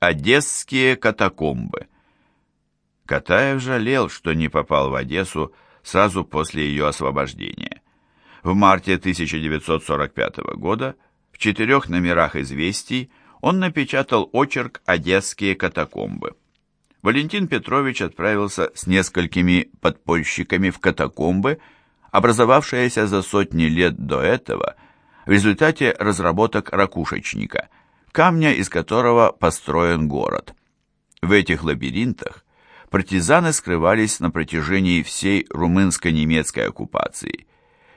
Одесские катакомбы. Катаев жалел, что не попал в Одессу сразу после ее освобождения. В марте 1945 года в четырех номерах «Известий» он напечатал очерк «Одесские катакомбы». Валентин Петрович отправился с несколькими подпольщиками в катакомбы, образовавшиеся за сотни лет до этого в результате разработок ракушечника, камня, из которого построен город. В этих лабиринтах партизаны скрывались на протяжении всей румынско-немецкой оккупации.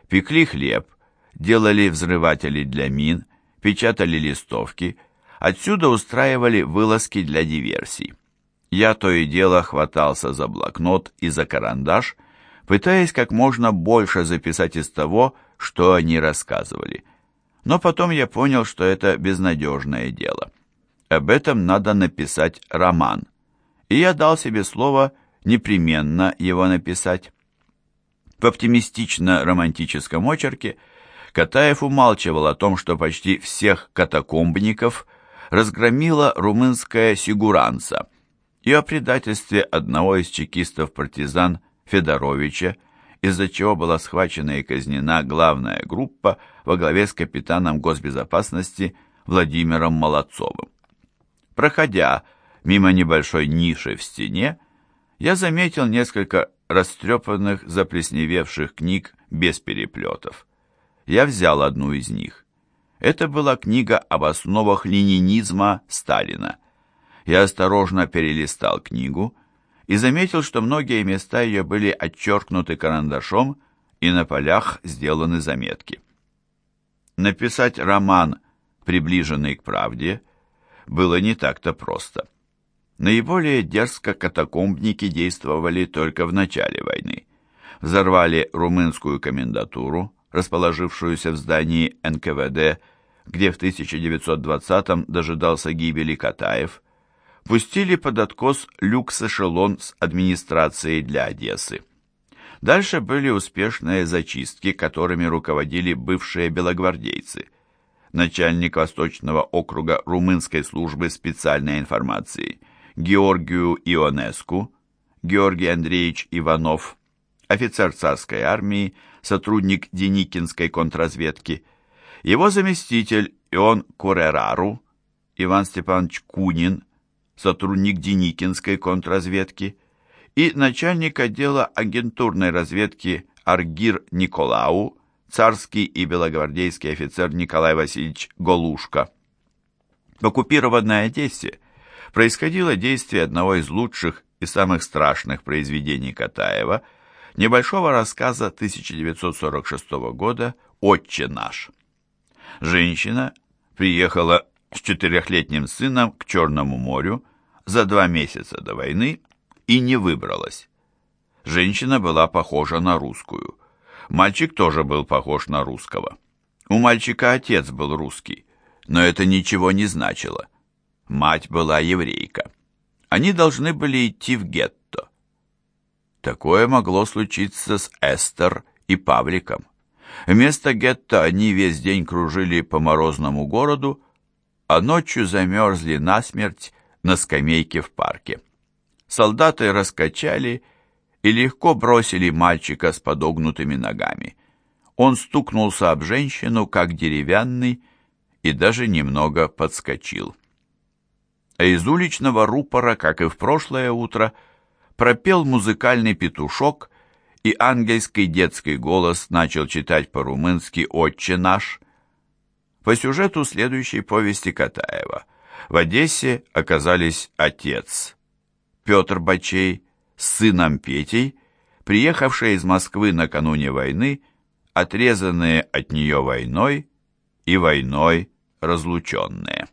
Пекли хлеб, делали взрыватели для мин, печатали листовки, отсюда устраивали вылазки для диверсий. Я то и дело хватался за блокнот и за карандаш, пытаясь как можно больше записать из того, что они рассказывали. Но потом я понял, что это безнадежное дело. Об этом надо написать роман. И я дал себе слово непременно его написать. В оптимистично-романтическом очерке Катаев умалчивал о том, что почти всех катакомбников разгромила румынская сигуранца – и о предательстве одного из чекистов-партизан Федоровича, из-за чего была схвачена и казнена главная группа во главе с капитаном госбезопасности Владимиром Молодцовым. Проходя мимо небольшой ниши в стене, я заметил несколько растрепанных, заплесневевших книг без переплетов. Я взял одну из них. Это была книга об основах ленинизма Сталина я осторожно перелистал книгу и заметил, что многие места ее были отчеркнуты карандашом и на полях сделаны заметки. Написать роман, приближенный к правде, было не так-то просто. Наиболее дерзко катакомбники действовали только в начале войны. Взорвали румынскую комендатуру, расположившуюся в здании НКВД, где в 1920-м дожидался гибели Катаев, пустили под откос люкс-эшелон с администрацией для Одессы. Дальше были успешные зачистки, которыми руководили бывшие белогвардейцы. Начальник Восточного округа румынской службы специальной информации Георгию Ионеску, Георгий Андреевич Иванов, офицер царской армии, сотрудник Деникинской контрразведки, его заместитель Ион Курерару, Иван Степанович Кунин, сотрудник Деникинской контрразведки, и начальник отдела агентурной разведки Аргир Николау, царский и белогвардейский офицер Николай Васильевич Голушка. В оккупированной Одессе происходило действие одного из лучших и самых страшных произведений Катаева, небольшого рассказа 1946 года «Отче наш». Женщина приехала с четырехлетним сыном к Черному морю, за два месяца до войны и не выбралась. Женщина была похожа на русскую. Мальчик тоже был похож на русского. У мальчика отец был русский, но это ничего не значило. Мать была еврейка. Они должны были идти в гетто. Такое могло случиться с Эстер и Павликом. Вместо гетто они весь день кружили по морозному городу, а ночью замерзли насмерть на скамейке в парке. Солдаты раскачали и легко бросили мальчика с подогнутыми ногами. Он стукнулся об женщину, как деревянный, и даже немного подскочил. А из уличного рупора, как и в прошлое утро, пропел музыкальный петушок, и ангельский детский голос начал читать по-румынски «Отче наш». По сюжету следующей повести Катаева в Одессе оказались отец Петр Бачей с сыном Петей, приехавшие из Москвы накануне войны, отрезанные от нее войной и войной разлученные.